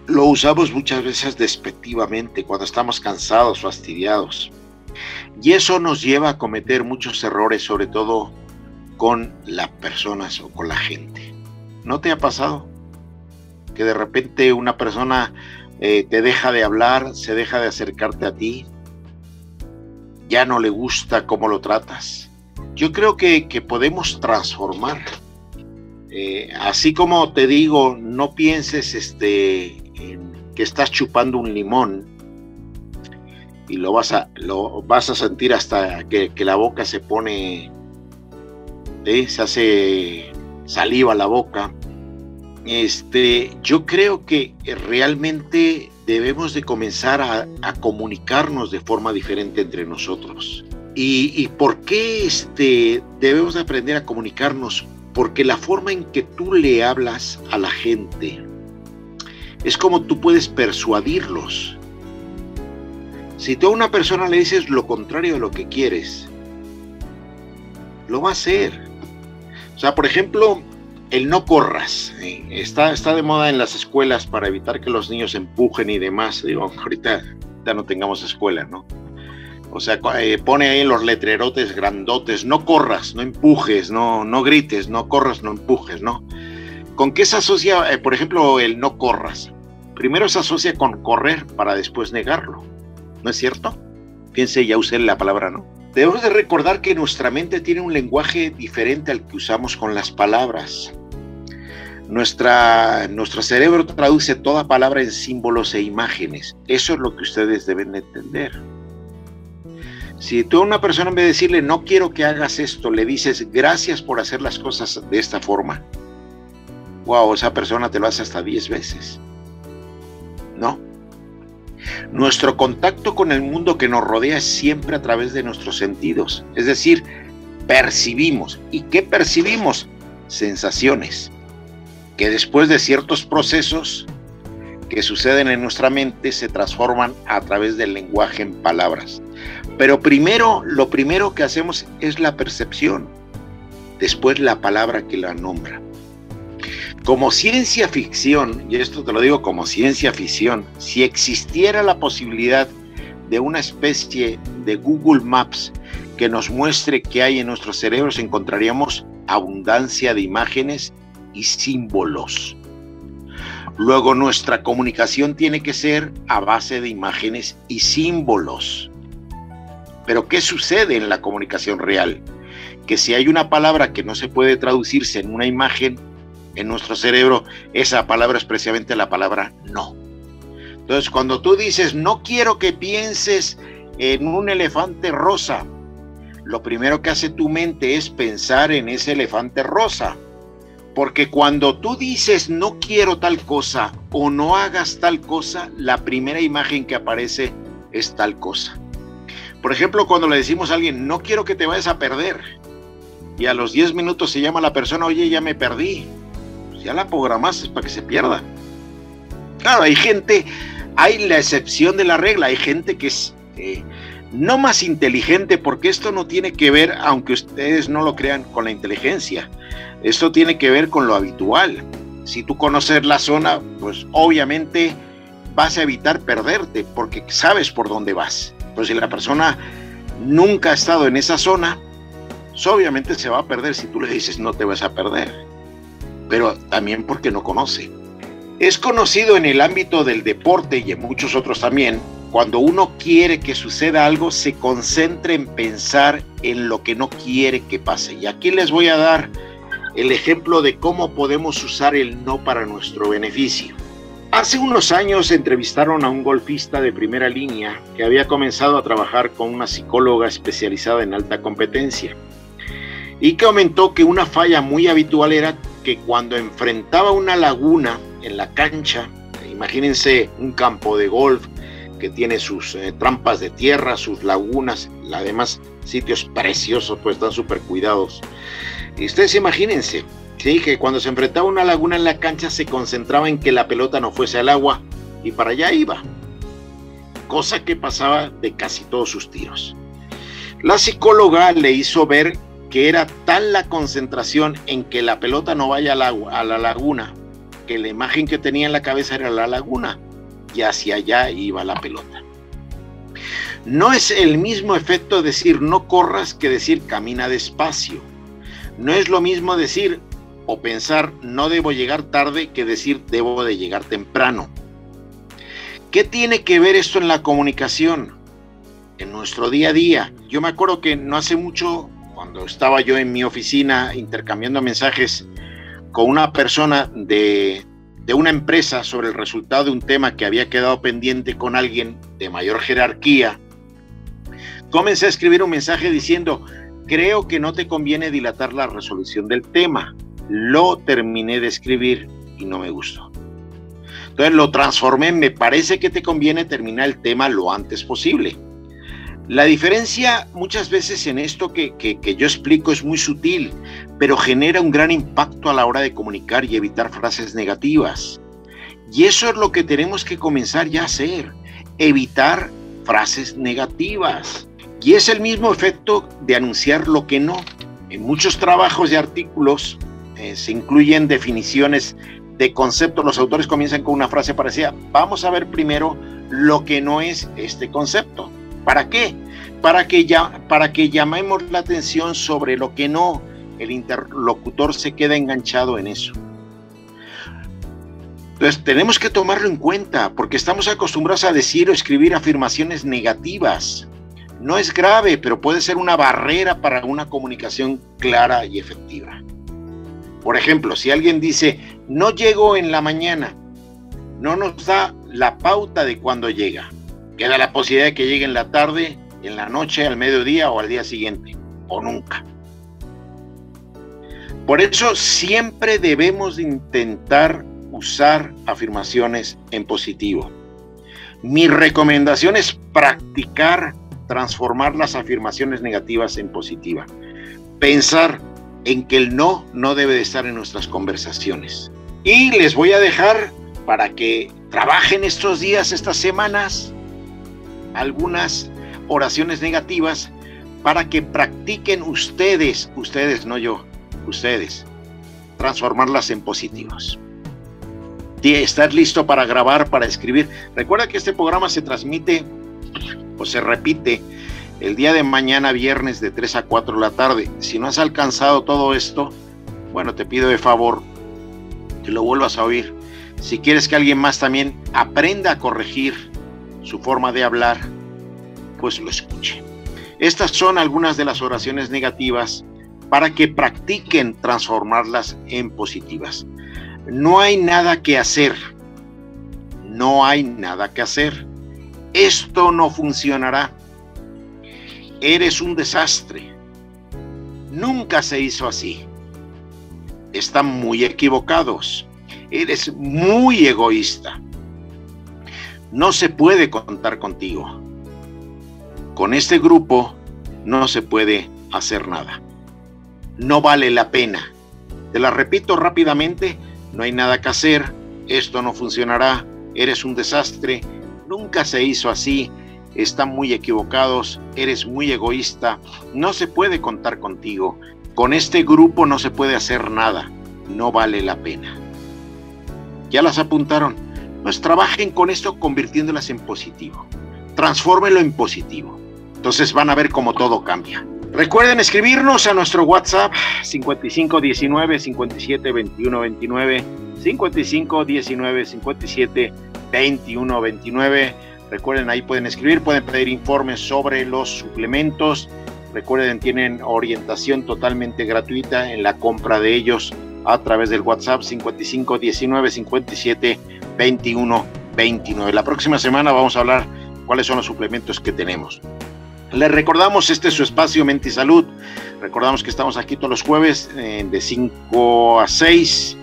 Lo usamos muchas veces despectivamente cuando estamos cansados, fastidiados. Y eso nos lleva a cometer muchos errores, sobre todo con las personas o con la gente. ¿No te ha pasado? Que de repente una persona eh, te deja de hablar, se deja de acercarte a ti, ya no le gusta cómo lo tratas. Yo creo que, podemos transformar. Eh, así como te digo, no pienses este, que estás chupando un limón y lo vas a, lo vas a sentir hasta que, que la boca se pone se hace saliva la boca. Este, yo creo que realmente debemos de comenzar a, comunicarnos de forma diferente entre nosotros. ¿Y, por qué este, debemos de aprender a comunicarnos? Porque la forma en que tú le hablas a la gente es como tú puedes persuadirlos. Si tú a una persona le dices lo contrario de lo que quieres, lo va a hacer. O sea, por ejemplo, el no corras. Está, está de moda en las escuelas para evitar que los niños empujen y demás. Digo, ahorita ya no tengamos escuela, ¿no? O sea, eh, pone ahí los letrerotes grandotes, no corras, no empujes, no, no grites, no corras, no empujes, ¿no? ¿Con qué se asocia, eh, por ejemplo, el no corras? Primero se asocia con correr para después negarlo, ¿no es cierto? Piense, ya usé la palabra, ¿no? Debemos de recordar que nuestra mente tiene un lenguaje diferente al que usamos con las palabras. Nuestra, nuestro cerebro traduce toda palabra en símbolos e imágenes. Eso es lo que ustedes deben entender. Si tú a una persona en vez de decirle no quiero que hagas esto, le dices gracias por hacer las cosas de esta forma. Wow, esa persona te lo hace hasta 10 veces. Nuestro contacto con el mundo que nos rodea es siempre a través de nuestros sentidos, es decir, percibimos. ¿Y qué percibimos? Sensaciones, que después de ciertos procesos que suceden en nuestra mente se transforman a través del lenguaje en palabras. Pero primero, lo primero que hacemos es la percepción, después la palabra que la nombra. Como ciencia ficción, y esto te lo digo como ciencia ficción, si existiera la posibilidad de una especie de Google Maps que nos muestre qué hay en nuestros cerebros, encontraríamos abundancia de imágenes y símbolos. Luego nuestra comunicación tiene que ser a base de imágenes y símbolos. Pero ¿qué sucede en la comunicación real? Que si hay una palabra que no se puede traducirse en una imagen, en nuestro cerebro esa palabra es precisamente la palabra no. Entonces, cuando tú dices, no quiero que pienses en un elefante rosa, lo primero que hace tu mente es pensar en ese elefante rosa. Porque cuando tú dices no quiero tal cosa o no hagas tal cosa, la primera imagen que aparece es tal cosa. Por ejemplo, cuando le decimos a alguien, no quiero que te vayas a perder, y a los 10 minutos se llama la persona, oye, ya me perdí, ya la programaste para que se pierda. Claro, hay gente, hay la excepción de la regla, hay gente que es eh, no más inteligente, porque esto no tiene que ver, aunque ustedes no lo crean, con la inteligencia. Esto tiene que ver con lo habitual. Si tú conoces la zona, pues obviamente vas a evitar perderte, porque sabes por dónde vas. Pues si la persona nunca ha estado en esa zona, pues obviamente se va a perder si tú le dices no te vas a perder. Pero también porque no conoce. Es conocido en el ámbito del deporte y en muchos otros también cuando uno quiere que suceda algo, se concentra en pensar en lo que no quiere que pase. Y aquí les voy a dar el ejemplo de cómo podemos usar el no para nuestro beneficio. Hace unos años entrevistaron a un golfista de primera línea que había comenzado a trabajar con una psicóloga especializada en alta competencia y que comentó que una falla muy habitual era que cuando enfrentaba una laguna en la cancha, imagínense un campo de golf que tiene sus eh, trampas de tierra, sus lagunas, además sitios preciosos, pues están súper cuidados. Y ustedes imagínense, sí, que cuando se enfrentaba una laguna en la cancha se concentraba en que la pelota no fuese al agua y para allá iba, cosa que pasaba de casi todos sus tiros. La psicóloga le hizo ver que era tal la concentración en que la pelota no vaya al agua, a la laguna, que la imagen que tenía en la cabeza era la laguna y hacia allá iba la pelota. No es el mismo efecto decir no corras que decir camina despacio. No es lo mismo decir o pensar no debo llegar tarde que decir debo de llegar temprano. ¿Qué tiene que ver esto en la comunicación? En nuestro día a día. Yo me acuerdo que no hace mucho, cuando estaba yo en mi oficina intercambiando mensajes con una persona de, una empresa sobre el resultado de un tema que había quedado pendiente con alguien de mayor jerarquía, comencé a escribir un mensaje diciendo, creo que no te conviene dilatar la resolución del tema. Lo terminé de escribir y no me gustó. Entonces lo transformé, me parece que te conviene terminar el tema lo antes posible. La diferencia muchas veces en esto que, yo explico es muy sutil, pero genera un gran impacto a la hora de comunicar y evitar frases negativas. Y eso es lo que tenemos que comenzar ya a hacer, evitar frases negativas. Y es el mismo efecto de anunciar lo que no. En muchos trabajos y artículos eh, se incluyen definiciones de conceptos. Los autores comienzan con una frase parecida. Vamos a ver primero lo que no es este concepto. ¿Para qué? Para que, ya, para que llamemos la atención sobre lo que no, el interlocutor se queda enganchado en eso. Entonces tenemos que tomarlo en cuenta porque estamos acostumbrados a decir o escribir afirmaciones negativas. No es grave, pero puede ser una barrera para una comunicación clara y efectiva. Por ejemplo, si alguien dice, no llego en la mañana, no nos da la pauta de cuándo llega. Queda la posibilidad de que llegue en la tarde, en la noche, al mediodía o al día siguiente, o nunca. Por eso siempre debemos intentar usar afirmaciones en positivo. Mi recomendación es practicar transformar las afirmaciones negativas en positiva. Pensar en que el no no debe de estar en nuestras conversaciones. Y les voy a dejar para que trabajen estos días, estas semanas, algunas oraciones negativas para que practiquen ustedes, ustedes, no yo, ustedes, transformarlas en positivos. ¿Estás listo para grabar, para escribir? Recuerda que este programa se transmite o se repite el día de mañana, viernes, de 3 a 4 de la tarde. Si no has alcanzado todo esto, bueno, te pido de favor que lo vuelvas a oír. Si quieres que alguien más también aprenda a corregir su forma de hablar, pues lo escuche. Estas son algunas de las oraciones negativas para que practiquen transformarlas en positivas. No hay nada que hacer. No hay nada que hacer. Esto no funcionará. Eres un desastre. nunca se hizo así. Están muy equivocados. Eres muy egoísta. No se puede contar contigo. Con este grupo no se puede hacer nada. No vale la pena. Te la repito rápidamente, no hay nada que hacer, esto no funcionará, eres un desastre, nunca se hizo así, están muy equivocados, eres muy egoísta, no se puede contar contigo, con este grupo no se puede hacer nada, no vale la pena. ¿Ya las apuntaron? Pues trabajen con esto convirtiéndolas en positivo, transfórmenlo en positivo. Entonces van a ver cómo todo cambia. Recuerden escribirnos a nuestro WhatsApp 5519 57 21 29 55 19 57 21 29. Recuerden, ahí pueden escribir, pueden pedir informes sobre los suplementos. Recuerden, tienen orientación totalmente gratuita en la compra de ellos a través del WhatsApp 55 19 57 21 29. La próxima semana vamos a hablar cuáles son los suplementos que tenemos. Les recordamos, este es su espacio Mente y Salud. Recordamos que estamos aquí todos los jueves eh, de 5 a 6.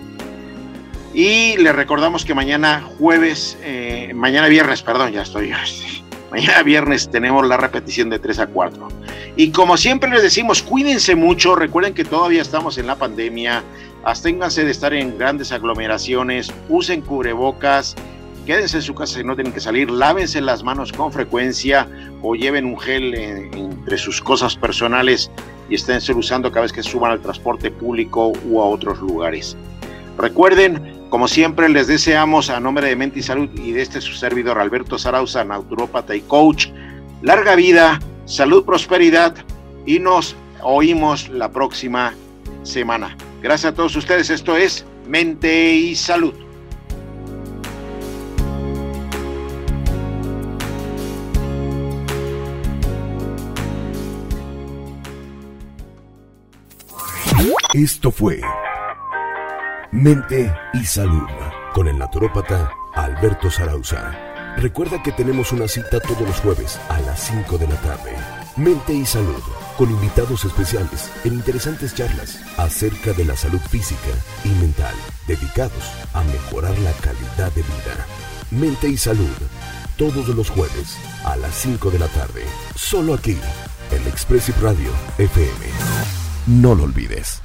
Y les recordamos que mañana jueves, eh, mañana viernes, perdón, ya estoy. Mañana viernes tenemos la repetición de 3 a 4. Y como siempre les decimos, cuídense mucho. Recuerden que todavía estamos en la pandemia. Absténganse de estar en grandes aglomeraciones. Usen cubrebocas quédense en su casa si no tienen que salir, lávense las manos con frecuencia o lleven un gel entre sus cosas personales y estén usando cada vez que suban al transporte público u a otros lugares. Recuerden, como siempre, les deseamos a nombre de Mente y Salud y de este su servidor Alberto Zarauza, naturópata y coach, larga vida, salud, prosperidad y nos oímos la próxima semana. Gracias a todos ustedes, esto es Mente y Salud. Esto fue Mente y Salud con el naturópata Alberto Zarauza. Recuerda que tenemos una cita todos los jueves a las 5 de la tarde. Mente y Salud, con invitados especiales en interesantes charlas acerca de la salud física y mental, dedicados a mejorar la calidad de vida. Mente y Salud, todos los jueves a las 5 de la tarde, solo aquí, en Expressive Radio FM. No lo olvides.